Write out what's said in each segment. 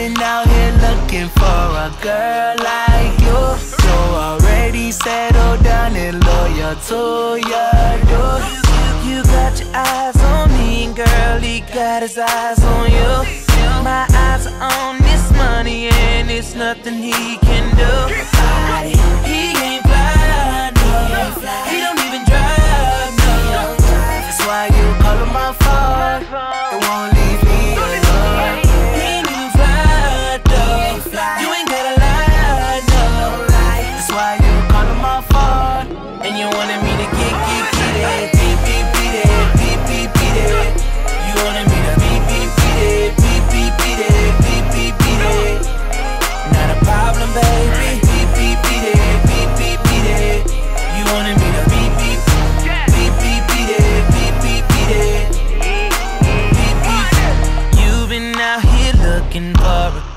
been out here looking for a girl like you. So already settled down and loyal to your dude. You got your eyes on me, and girl, he got his eyes on you. My eyes are on this money, and it's nothing he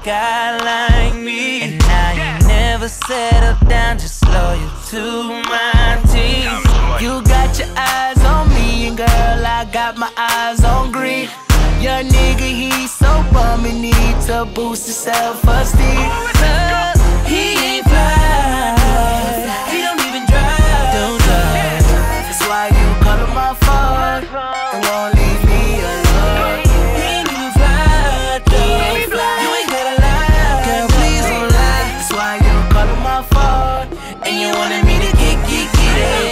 guy like me. And now you never settle down, just loyal to my team. You got your eyes on me, and girl, I got my eyes on green. Your nigga, he's so bum, he need to boost his self-esteem. Cause it, it. Uh,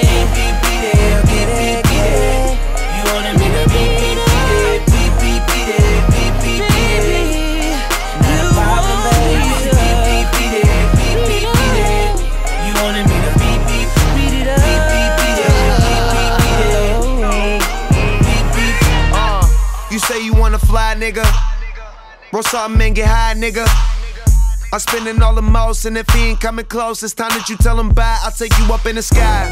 you want me to beep beep beep beep You say you wanna fly, nigga. Roll something and get high, nigga. I'm spending all the most, and if he ain't coming close, it's time that you tell him bye. I'll take you up in the sky.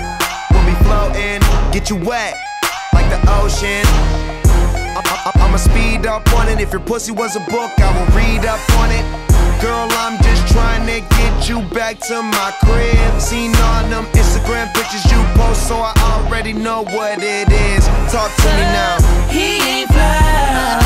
We'll be floating, get you wet like the ocean. I- am going to speed up on it. If your pussy was a book, I would read up on it. Girl, I'm just trying to get you back to my crib. Seen on them Instagram pictures you post, so I already know what it is. Talk to me now. He ain't fly.